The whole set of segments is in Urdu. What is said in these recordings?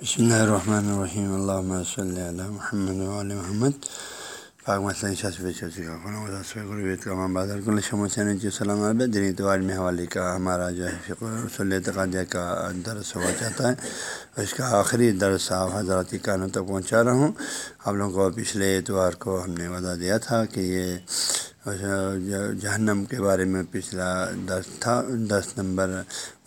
بسم اللہ الرحمن الرحیم اللہ صلی اللہ محمد علیہ محمد پاک السلام علیہ دینی اتوار میں حوالے کا ہمارا جو ہے فکر رسول اعتقادیہ کا درس ہوا جاتا ہے اس کا آخری درس آپ حضرات کانوں تک پہنچا رہا ہوں آپ لوگوں کو پچھلے اتوار کو ہم نے وعدہ دیا تھا کہ یہ اچھا، جہنم کے بارے میں پچھلا دس تھا، دس نمبر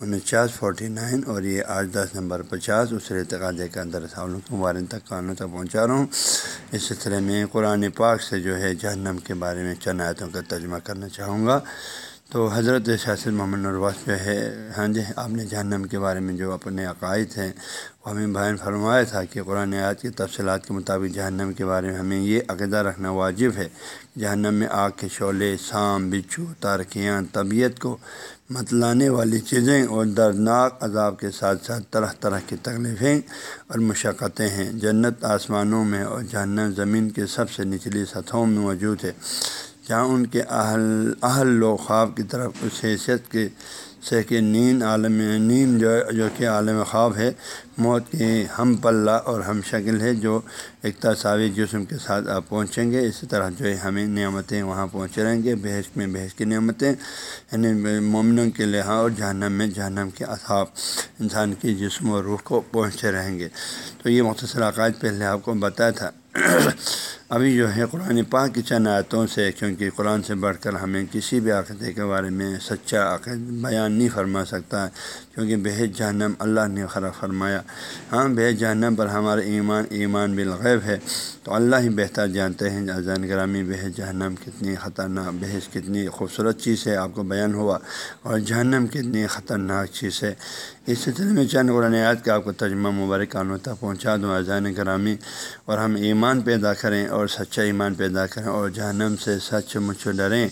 انچاس، فورٹی نائن اور یہ آج دس نمبر پچاس، اس کا کے اندر مبارک تک قانون تک پہنچا رہا ہوں۔ اس سلسلے میں قرآن پاک سے جو ہے جہنم کے بارے میں چند آیتوں کا ترجمہ کرنا چاہوں گا۔ تو حضرت شاثر محمد نرواس جو ہے ہاں جی آپ نے جہنم کے بارے میں جو اپنے عقائد ہیں، وہ ہمیں بیان فرمایا تھا کہ قرآن آیات کی تفصیلات کے مطابق جہنم کے بارے میں ہمیں یہ عقیدہ رکھنا واجب ہے۔ جہنم میں آگ کے شعلے، سام، بچھو، تارکیاں، طبیعت کو متلانے والی چیزیں اور دردناک عذاب کے ساتھ ساتھ طرح طرح کی تکلیفیں اور مشقتیں ہیں۔ جنت آسمانوں میں اور جہنم زمین کے سب سے نچلی سطحوں میں موجود ہے۔ جہاں ان کے اہل اہل لوگ خواب کی طرف اس حیثیت کے سے کہ نیند عالم نیند جو جو کہ عالم خواب ہے، موت کی ہم پلہ اور ہم شکل ہے جو ایک جسم کے ساتھ آپ پہنچیں گے۔ اسی طرح جو ہے ہمیں نعمتیں وہاں پہنچے رہیں گے۔ بحث میں بحث کی نعمتیں یعنی مومنوں کے لحاظ اور جہنم میں جہنم کے اصحاب انسان کی جسم و روح کو پہنچے رہیں گے۔ تو یہ مختصر عقائد پہلے آپ کو بتایا تھا۔ ابھی جو ہے قرآن پاک کی چند آیتوں سے، کیونکہ قرآن سے بڑھ کر ہمیں کسی بھی عقیدے کے بارے میں سچا عقید بیان نہیں فرما سکتا کیونکہ بحث جہنم اللہ نے خرا فرمایا۔ ہاں بحث جہنم پر ہمارا ایمان ایمان بالغیب ہے۔ تو اللہ ہی بہتر جانتے ہیں۔ اذان گرامی بحث جہنم کتنی خطرناک، بحث کتنی خوبصورت چیز ہے۔ آپ کو بیان ہوا۔ اور جہنم کتنی خطرناک چیز ہے۔ اس سلسلے میں چند قرآن یاد کا آپ کو ترجمہ مبارک قانون تک پہنچا دوں۔ اذان گرامی اور ہم ایمان پیدا کریں اور سچا ایمان پیدا کریں اور جہنم سے سچ مچھ ڈریں۔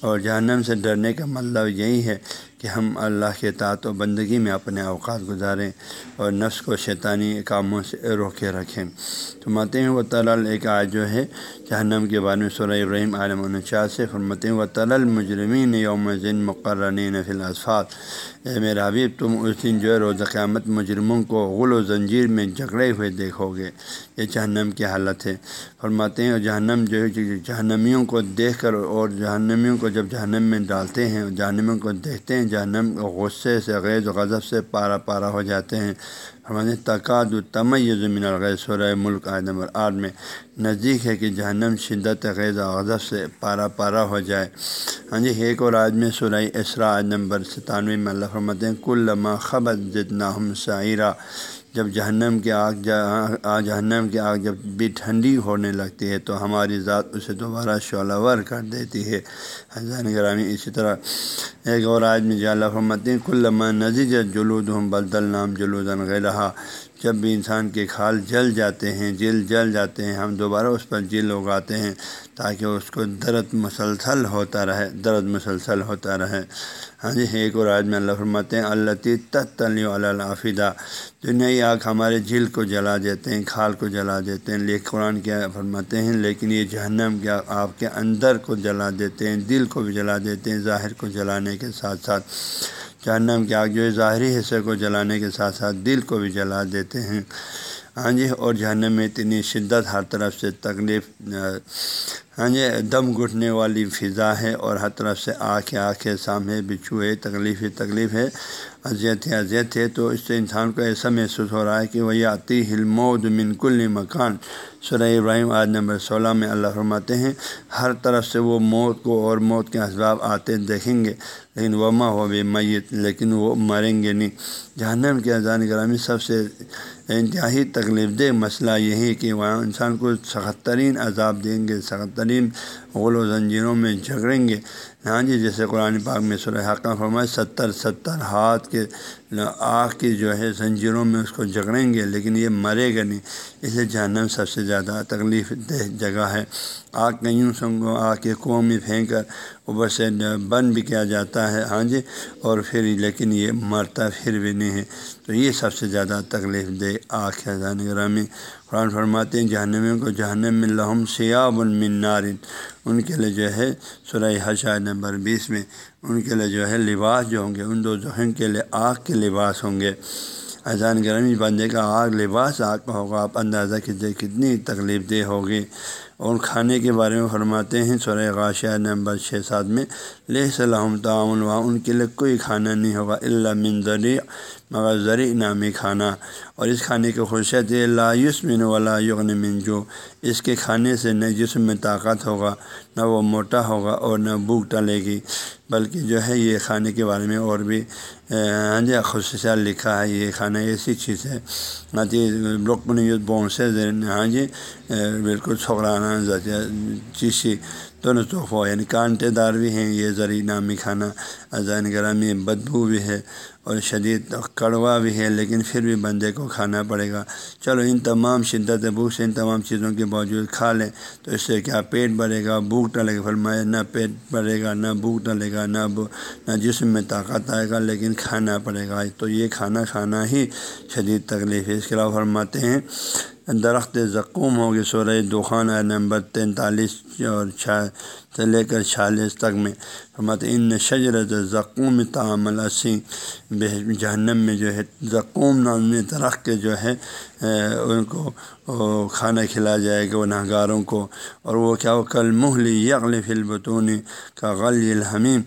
اور جہنم سے ڈرنے کا مطلب یہی ہے کہ ہم اللہ کے تعت و بندگی میں اپنے اوقات گزاریں اور نفس کو شیطانی کاموں سے روکے رکھیں۔ تو ماتے ہیں وہ تلل ایک آج جو ہے جہنم کے بارے میں سورہ ابراہیم عالم النچاس سے فرماتے ہیں و تلل مجرمین یوم ذن مقررین فی الاسفات اے میرا حبیب، تم اس دن جو ہے روز قیامت مجرموں کو غل و زنجیر میں جھگڑے ہوئے دیکھو گے۔ یہ جہنم کی حالت ہے۔ فرماتے ہیں، اور جہنم جو ہے جہنمیوں کو دیکھ کر اور جہنمیوں کو جب جہنم میں ڈالتے ہیں اور جہنمیوں کو دیکھتے ہیں جہنم غصے سے غیر و غضب سے پارا پارا ہو جاتے ہیں۔ ہمارے تقاد تم زمین الغیر سورہ ملک آئے نمبر آٹھ میں نزدیک ہے کہ جہنم شدت غیر غضب سے پارا پارا ہو جائے۔ ہاں جی ایک اور آج میں سورہ اسرا عائد نمبر ستانوے میں اللہ فرماتے ہیں کل لمحہ خبر جتنا ہم شاعرہ جب جہنم کی آگ جہنم کی آگ جب بھی ٹھنڈی ہونے لگتی ہے تو ہماری ذات اسے دوبارہ شعلہ ور کر دیتی ہے۔ حضان گرامی اسی طرح ایک اور آج میں جالحمتی فرماتے ہیں جلود ہم بلدل نام جلود غیرہ جب بھی انسان کے کھال جل جاتے ہیں، جل جل جاتے ہیں، ہم دوبارہ اس پر جل اگاتے ہیں تاکہ اس کو درد مسلسل ہوتا رہے، درد مسلسل ہوتا رہے۔ ہاں جی ایک اور آج میں اللہ فرماتے ہیں اللہ تلی الافدہ دنیا آگ ہمارے جل کو جلا دیتے ہیں، کھال کو جلا دیتے ہیں۔ لیکن قرآن کیا فرماتے ہیں، لیکن یہ جہنم کیا آپ کے اندر کو جلا دیتے ہیں، دل کو بھی جلا دیتے ہیں، ظاہر کو جلانے کے ساتھ ساتھ۔ جہنم کی آگ جو ظاہری حصے کو جلانے کے ساتھ ساتھ دل کو بھی جلا دیتے ہیں۔ ہاں جی اور جہنم میں اتنی شدت ہر طرف سے تکلیف ہاں جی دم گھٹنے والی فضا ہے اور ہر طرف سے آنکھیں آنکھیں سامنے بچھو ہے تکلیف ہی تکلیف ہے، اذیت ہے اذیت ہے۔ تو اس سے انسان کو ایسا محسوس ہو رہا ہے کہ وہ آتی ہلمود من کل مکان۔ سورہ ابراہیم آج نمبر سولہ میں اللہ فرماتے ہیں، ہر طرف سے وہ موت کو اور موت کے اسباب آتے دیکھیں گے، لیکن وہ ماں ہو بھی میت لیکن وہ مریں گے نہیں۔ جہنم کے اذان گرامی سب سے انتہائی تکلیف دہ مسئلہ یہی کہ وہاں انسان کو سخت ترین عذاب دیں گے، سخت ترین غل و زنجیروں میں جھگڑیں گے۔ ہاں جی جیسے قرآن پاک میں سر حقہ فرمائے ستر ستر ہاتھ کے آگ کی جو ہے زنجیروں میں اس کو جگڑیں گے، لیکن یہ مرے گا نہیں۔ اس لیے جہنم سب سے زیادہ تکلیف دہ جگہ ہے۔ آگ کے یوں سنگو آگ کے کنو میں پھینک کر اوپر سے بند بھی کیا جاتا ہے۔ ہاں جی اور پھر، لیکن یہ مرتا پھر بھی نہیں ہے۔ تو یہ سب سے زیادہ تکلیف دہ آگ ہے زان گرامی قرآن فرماتے ہیں، جہنمیوں کو جہنم میں لہم سیاب المنارن ان کے لیے جو ہے، سورہ حشا نمبر بیس میں ان کے لیے جو ہے لباس جو ہوں گے، ان دو ذہن کے لیے آگ کے لباس ہوں گے۔ اذان گرمی بندے کا آگ لباس آگ کا ہوگا، آپ اندازہ کیجیے کتنی تکلیف دہ ہوگی۔ اور کھانے کے بارے میں فرماتے ہیں سورہ غاشیہ نمبر چھ سات میں لہ صلاحم تعاون وہاں ان کے لیے کوئی کھانا نہیں ہوگا اللہ من ذریع، مگر ذریع نامی کھانا۔ اور اس کھانے کی خصوصیت یہ لایوس من ولا یغن من جو، اس کے کھانے سے نہ جسم میں طاقت ہوگا، نہ وہ موٹا ہوگا اور نہ بھوک ٹلے گی۔ بلکہ جو ہے یہ کھانے کے بارے میں اور بھی ہاں جی خصوصیات لکھا ہے، یہ کھانا ایسی چیز ہے۔ ہاں جی لوگ سے ہاں جی بالکل چھوکرانا چیشی دونوں تحفہ یعنی کانٹے دار بھی ہیں، یہ ذریع نامی کھانا اذان گرامی، بدبو بھی ہے اور شدید کڑوا بھی ہے، لیکن پھر بھی بندے کو کھانا پڑے گا۔ چلو، ان تمام شدت بھوک سے ان تمام چیزوں کے باوجود کھا لیں تو اس سے کیا پیٹ بڑھے گا؟ بھوک ٹلے گا فرمایا نہ پیٹ بڑھے گا، نہ بھوک ٹلے گا، نہ نہ جسم میں طاقت آئے گا، لیکن کھانا پڑے گا۔ تو یہ کھانا کھانا ہی شدید تکلیف ہے۔ اس کے علاوہ فرماتے ہیں، درخت زکوم ہوگی، سورہ دخان نمبر تینتالیس اور چھ ہے۔ سے لے کر چھیالیس تک میں فرماتے ان شجرت زکوم تعمل اسی جہنم میں جو ہے زکوم نام درخت کے جو ہے ان کو کھانا کھلایا جائے گا، وہ کو۔ اور وہ کیا وہ کل محلی یغل فلبتون کا غلی الحمیم۔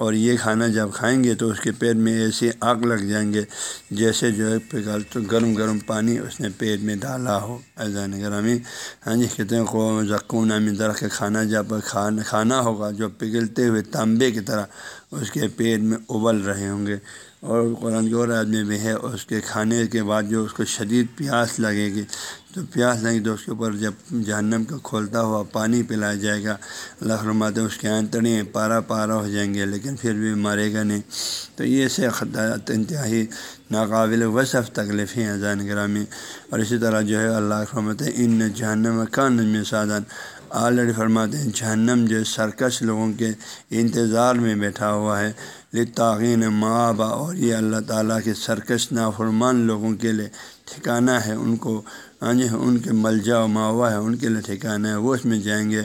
اور یہ کھانا جب کھائیں گے تو اس کے پیٹ میں ایسی آگ لگ جائیں گے جیسے جو ہے تو گرم گرم پانی اس نے پیٹ میں ڈالا ہو۔ ایزان گرامی۔ ہاں جی کہتے ہیں کو زکوم نامی درخت کھانا جب کھانا کھانا ہوگا جو پگھلتے ہوئے تانبے کی طرح اس کے پیٹ میں ابل رہے ہوں گے اور قرآن کی اور آدمی بھی ہے، اس کے کھانے کے بعد جو اس کو شدید پیاس لگے گی، تو پیاس لگے تو اس کے اوپر جب جہنم کا کھولتا ہوا پانی پلایا جائے گا، اللہ رماتے اس کے آنتڑی پارا پارا ہو جائیں گے، لیکن پھر بھی مارے گا نہیں۔ تو یہ سے خطرات انتہائی ناقابل وصف تکلیفیں اذان گرامی۔ اور اسی طرح جو ہے، اللہ رحمت ان جہنم کا نظم سادن آلریڈی فرماتے ہیں، جہنم جو سرکش لوگوں کے انتظار میں بیٹھا ہوا ہے۔ لطاغین ماں اور یہ اللہ تعالیٰ کے سرکش نافرمان لوگوں کے لیے ٹھکانہ ہے۔ ان کو ہاں جی ان کے ملجا و ماوا ہے، ان کے لیے ٹھکانہ ہے۔ وہ اس میں جائیں گے۔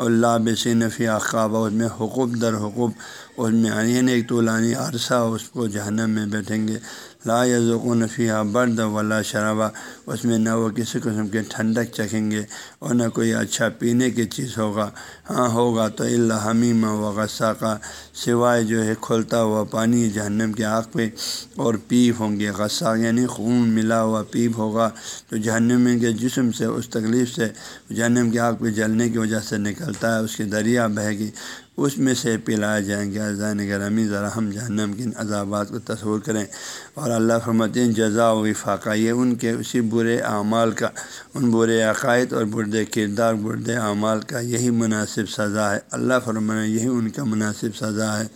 اور لابسی نفی اقابہ اس میں حقوق در حقوق، اس میں یعنی ایک طولانی عرصہ، اس کو جہنم میں بیٹھیں گے۔ لا یزق نفیہ برد ولا شرابہ اس میں نہ وہ کسی قسم کے ٹھنڈک چکھیں گے اور نہ کوئی اچھا پینے کی چیز ہوگا۔ ہاں ہوگا تو اللہ حمیم و غصہ کا سوائے جو ہے کھولتا ہوا پانی جہنم کے آگ پہ اور پیپ ہوں گے۔ غصہ یعنی خون ملا ہوا پیپ ہوگا، تو جہنم کے جسم سے، اس تکلیف سے جہنم کے آگ پہ جلنے کی وجہ سے نکلتا ہے، اس کی دریا بہے گی اس میں سے پلائے جائیں گے۔ اذان گرامی ذرا ہم جہنم کے عذابات کو تصور کریں۔ اور اللہ فرمتین جزا و وفاقہ یہ ان کے اسی برے اعمال کا، ان برے عقائد اور برد کردار برد اعمال کا یہی مناسب سزا ہے۔ اللہ فرما یہی ان کا مناسب سزا ہے۔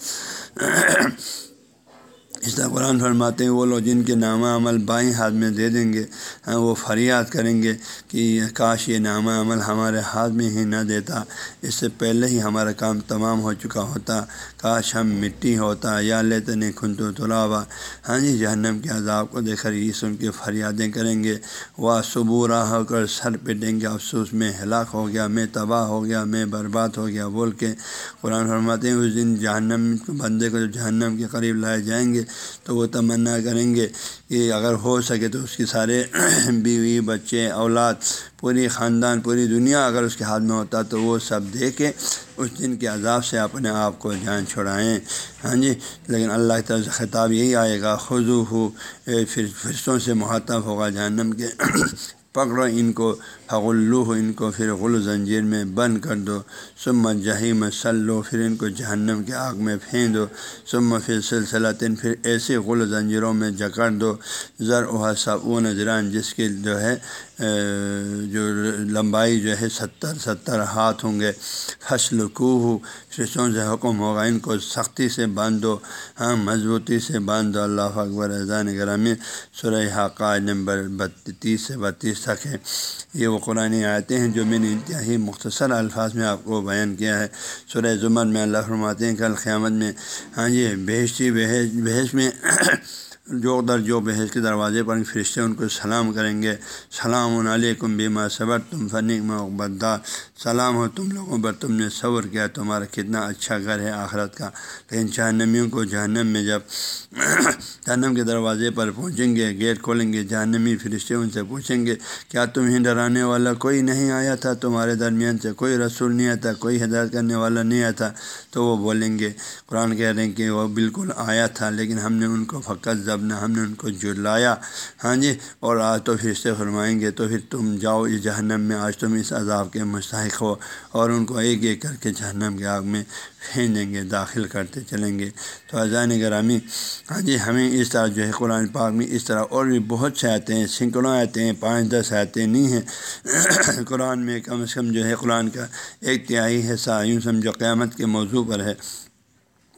اس طرح قرآن فرماتے ہیں، وہ لوگ جن کے نامہ عمل بائیں ہاتھ میں دے دیں گے ہاں وہ فریاد کریں گے کہ کاش یہ نامہ عمل ہمارے ہاتھ میں ہی نہ دیتا، اس سے پہلے ہی ہمارا کام تمام ہو چکا ہوتا، کاش ہم مٹی ہوتا یا لیتے نہیں کھن تو تلاوا۔ ہاں جی جہنم کے عذاب کو دیکھ کر یہ سن کے فریادیں کریں گے۔ وہ صبح ہو کر سر پٹیں گے، افسوس، میں ہلاک ہو گیا، میں تباہ ہو گیا، میں برباد ہو گیا، بول کے قرآن فرماتے ہیں، اس دن جہنم، بندے کو جو جہنم کے قریب لائے جائیں گے تو وہ تمنا کریں گے کہ اگر ہو سکے تو اس کے سارے بیوی بچے اولاد پوری خاندان پوری دنیا اگر اس کے ہاتھ میں ہوتا تو وہ سب دے کے اس دن کے عذاب سے اپنے آپ کو جان چھڑائیں۔ ہاں جی؟ لیکن اللہ کی طرف سے خطاب یہی آئے گا خضو ہو پھر فرشتوں سے محتب ہوگا جہنم کے۔ پکڑو ان کو۔ حغلو ان کو پھر غل زنجیر میں بند کر دو سم جہی سلو پھر ان کو جہنم کے آگ میں پھینک دو سم پھر سلسلہ تین پھر ایسے غل زنجیروں میں جکڑ دو۔ زر و سب وہ نظران جس کی جو ہے جو لمبائی جو ہے، ستر ستر ہاتھ ہوں گے۔ فصل کوہ فرشتوں سے حکم ہوگا، ان کو سختی سے باندھو ہاں مضبوطی سے باندھو اللہ اکبر، اذان گرامی، سورہ حقاء نمبر بتیس سے بتیس تک ہے۔ یہ وہ قرآن آتے ہیں جو میں نے انتہائی مختصر الفاظ میں آپ کو بیان کیا ہے۔ سورہ زمر میں اللہ فرماتے ہیں کل قیامت میں ہاں جی بحثی بحث بحث میں جو در جو بحث کے دروازے پر فرشتے ان کو سلام کریں گے۔ سلام علیکم بیما صبر تم فنی محبت سلام ہو تم لوگوں پر، تم نے صبر کیا، تمہارا کتنا اچھا گھر ہے آخرت کا۔ لیکن جہنمیوں کو جہنم میں جب جہنم کے دروازے پر پہنچیں گے، گیٹ کھولیں گے، جہنمی فرشتے ان سے پوچھیں گے، کیا تمہیں ڈرانے والا؟ کوئی نہیں آیا تھا، تمہارے درمیان سے کوئی رسول نہیں آتا کوئی ہدایت کرنے والا نہیں آتا تو وہ بولیں گے، قرآن کہہ رہے ہیں کہ وہ بالکل آیا تھا، لیکن ہم نے ان کو فقط ضبط ہم نے ان کو جلایا ہاں جی اور آج تو پھر سے فرمائیں گے، تو پھر تم جاؤ اس جہنم میں، آج تم اس عذاب کے مستحق ہو۔ اور ان کو ایک ایک کر کے جہنم کے آگ میں پھینکیں گے، داخل کرتے چلیں گے۔ تو اذان گرامی ہاں جی ہمیں اس طرح جو ہے قرآن پاک میں اس طرح اور بھی بہت سے آتے ہیں، سینکڑوں آتے ہیں، پانچ دس آتے نہیں ہیں۔ قرآن میں کم از کم جو ہے قرآن کا ایک تہائی حصہ یوں سمجھو، قیامت کے موضوع پر ہے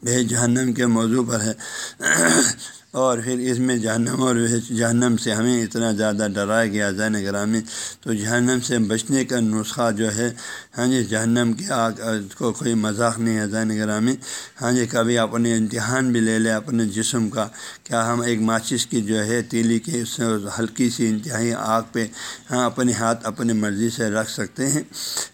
بے جہنم کے موضوع پر ہے۔ اور پھر اس میں جہنم اور جہنم سے ہمیں اتنا زیادہ ڈرایا گیا زین گرامی تو جہنم سے بچنے کا نسخہ جو ہے ہاں جی جہنم کی آگ کو کوئی مذاق نہیں ہے زین گرامی۔ ہاں جی کبھی اپنے امتحان بھی لے لے، اپنے جسم کا۔ کیا ہم ایک ماچس کی جو ہے تیلی کی اس ہلکی سی انتہائی آگ پہ ہاں اپنے ہاتھ اپنی مرضی سے رکھ سکتے ہیں؟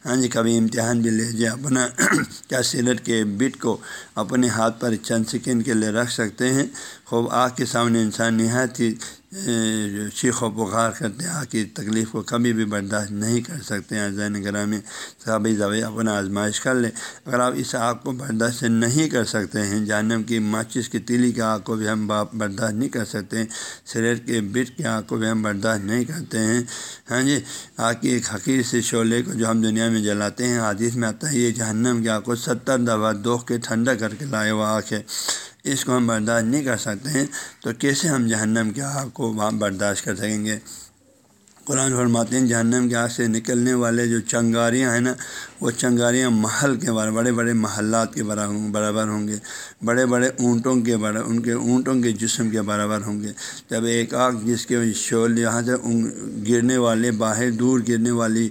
ہاں جی کبھی امتحان بھی لے جائے اپنا کیا سیلٹ کے بٹ کو اپنے ہاتھ پر چند سیکنڈ کے لیے رکھ سکتے ہیں؟ خوب آگ کے سامنے انسان نہایت ہی چیخ و پکار کرتے آگ کی تکلیف کو کبھی بھی برداشت نہیں کر سکتے ہیں۔ زین گرامی صحابی ضوی اپنا آزمائش کر لیں۔ اگر آپ اس آگ کو برداشت نہیں کر سکتے ہیں، جہنم کی ماچس کی تیلی کی آگ کو بھی ہم برداشت نہیں کر سکتے ہیں۔ سریٹ کے بٹ کی آگ کو بھی ہم برداشت نہیں کرتے ہیں۔ ہاں جی آگ کی ایک حقیق سے شعلے کو جو ہم دنیا میں جلاتے ہیں حادث میں آتا ہے، یہ جہنم کی آگ کو ستر دفعہ دوخ کے ٹھنڈا کر کے لائے وہ آگ ہے۔ اس کو ہم برداشت نہیں کر سکتے ہیں، تو کیسے ہم جہنم کے آگ کو وہاں برداشت کر سکیں گے؟ قرآن فرماتے ہیں جہنم کے آگ سے نکلنے والے جو چنگاریاں ہیں نا وہ چنگاریاں محل کے برابر بڑے بڑے محلات کے برابر ہوں گے۔ بڑے بڑے اونٹوں کے برابر ان کے اونٹوں کے جسم کے برابر ہوں گے۔ جب ایک آگ جس کے شول یہاں سے گرنے والے، باہر دور گرنے والی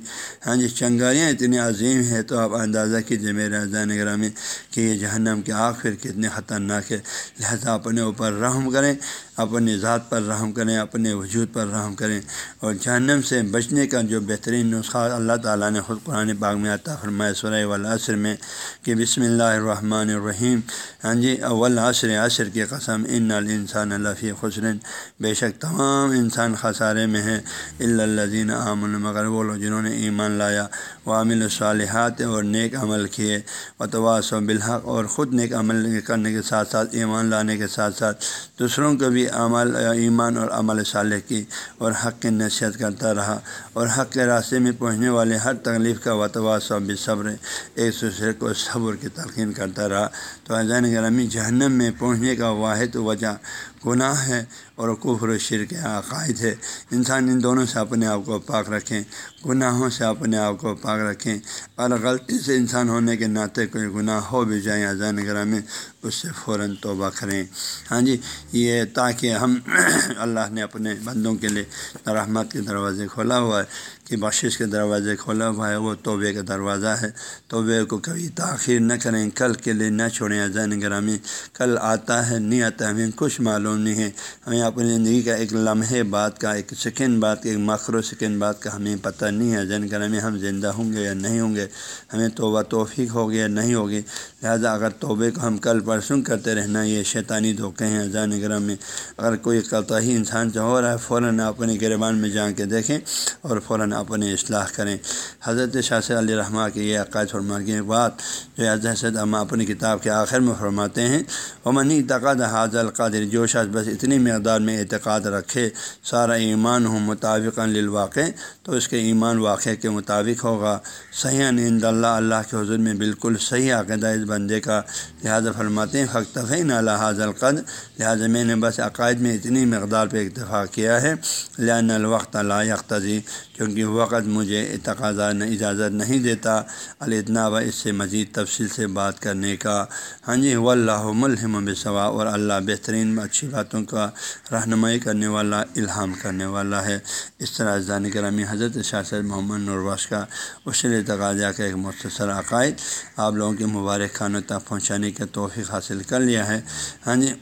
ہاں جی چنگاریاں اتنی عظیم ہیں، تو آپ اندازہ کیجیے میرے نگر میں کہ یہ جہنم کے آگ پھر کتنے خطرناک ہے لہذا اپنے اوپر رحم کریں، اپنی ذات پر رحم کریں، اپنے وجود پر رحم کریں۔ اور جہنم سے بچنے کا جو بہترین نسخہ اللہ تعالیٰ نے خود قرآن باغ میں آتا فرمائے سورہ والعصر میں کہ بسم اللہ الرحمن الرحیم۔ ہاں جی اول عصر عصر کی قسم، ان الانسان الفی خسرن بے شک تمام انسان خسارے میں ہیں۔ الزین عام مگر وہ لوگ جنہوں نے ایمان لایا۔ وہ عامل الصالحات اور نیک عمل کیے۔ وتواس و بالحق اور خود نیک عمل کرنے کے ساتھ ساتھ، ایمان لانے کے ساتھ ساتھ دوسروں کو بھی عمل ایمان اور عمل صالح کی اور حق کی نصیحت کرتا رہا۔ اور حق کے راستے میں پہنچنے والے ہر تکلیف کا وتواس و صبر ایک دوسرے کو صبر کی تلقین کرتا رہا۔ تو عظین گرامی جہنم میں پہنچنے کا واحد وجہ گناہ ہے اور کفر و شرک عقائد ہے۔ انسان ان دونوں سے اپنے آپ کو پاک رکھیں، گناہوں سے اپنے آپ کو پاک رکھیں۔ اور غلطی سے انسان ہونے کے ناطے کوئی گناہ ہو بھی جائیں اذان گرامی اس سے فوراً توبہ کریں۔ ہاں جی یہ تاکہ ہم اللہ نے اپنے بندوں کے لیے رحمت کے دروازے کھولا ہوا ہے کہ بخشش کے دروازے کھولا ہوا ہے، وہ توبے کا دروازہ ہے۔ توبے کو کبھی تاخیر نہ کریں، کل کے لیے نہ چھوڑیں اذان گرامی کل آتا ہے نہیں آتا ہمیں کچھ معلوم نہیں ہے ہمیں اپنی زندگی کا ایک لمحے بات کا، ایک سیکنڈ بات کا ایک مخرو سیکنڈ بات کا ہمیں پتہ نہیں ہے۔ زین گرامی ہم زندہ ہوں گے یا نہیں ہوں گے، ہمیں توبہ توفیق ہوگی یا نہیں ہوگی۔ لہٰذا اگر توبے کو ہم کل پرسوں کرتے رہنا، یہ شیطانی دھوکے ہیں اذان گرام میں۔ اگر کوئی قطعی انسان سے ہو رہا ہے، فوراً اپنے گربان میں جا کے دیکھیں اور فوراً اپنے اصلاح کریں۔ حضرت شاہ علیہ رحمٰ کے یہ عقائد فرما کی بات، جو حضرت ہم اپنی کتاب کے آخر میں فرماتے ہیں منی تقاد حاض القادر جو شاذ بس اتنی مقدار میں اعتقاد رکھے، سارا ایمان ہوں مطابق للواقع، تو اس کے ایمان واقع کے مطابق ہوگا۔ صحیح عند اللہ اللہ کے حضور میں بالکل صحیح عقیدہ اس بندے کا۔ لہٰذا فرماتے ہیں فقطفین اللہ حاض القد لہٰذا میں نے بس عقائد میں اتنی مقدار پہ اتفاق کیا ہے۔ لہٰذا الوقت اللہ یکتضی کیونکہ وقت مجھے تقاضا اجازت نہیں دیتا۔ التنا و اس سے مزید تفصیل سے بات کرنے کا۔ ہاں جی و اللہ ملحم بصوا اور اللہ بہترین، اچھی باتوں کا رہنمائی کرنے والا، الہام کرنے والا ہے۔ اس طرح اذان کرامی حضرت شاہ سید محمد نرواش کا اصل تقاضہ کا ایک مختصر عقائد آپ لوگوں کے مبارک خانوں تک پہنچانے کا توفیق حاصل کر لیا ہے۔ ہاں جی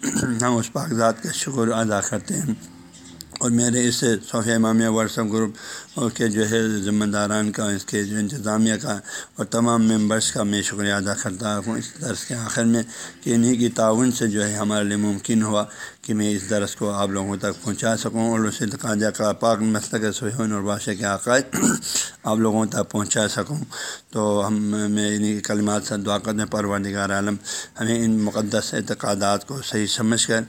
ہم اس کاغذات کا شکر ادا کرتے ہیں۔ اور میرے اس صوفیہ امامیہ واٹسپ گروپ کے جو ہے ذمہ داران کا، اس کے جو انتظامیہ کا اور تمام ممبرس کا میں شکریہ ادا کرتا ہوں اس درس کے آخر میں کہ انہیں کی تعاون سے جو ہے ہمارے لیے ممکن ہوا کہ میں اس درس کو آپ لوگوں تک پہنچا سکوں اور اسے خواجہ کا پاک مسئلہ سہیون اور بادشاہ کے عقائد آپ لوگوں تک پہنچا سکوں۔ تو ہم، میں انہیں کلمات سے دعا کرنے پروردگار عالم، ہمیں ان مقدس اعتقادات کو صحیح سمجھ کر،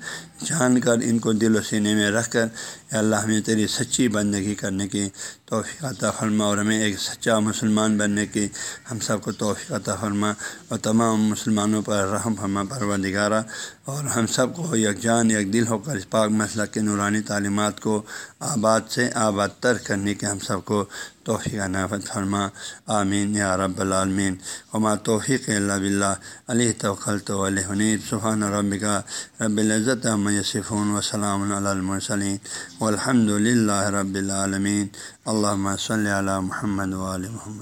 جان کر، ان کو دل و سینے میں رکھ کر اللہ، ہمیں تیری سچی بندگی کرنے کی توفیق عطا فرما اور ہمیں ایک سچا مسلمان بننے کی ہم سب کو توفیق عطا فرما اور تمام مسلمانوں پر رحم فرما، پروردگارہ، اور ہم سب کو یک جان، یک دل ہو کر اس پاک مسئلہ کے نورانی تعلیمات کو آباد سے آباد تر کرنے کے ہم سب کو توفیق نافت فرما۔ آمین یا رب العالمین۔ عما توفیق اللہ بلّہ علیہ توقل تو علیہ سبحان رب کا رب العزت میسفون وسلام المرسلین۔ والحمد الحمد للہ رب العالمین۔ اللہ صلی علی محمد محمد۔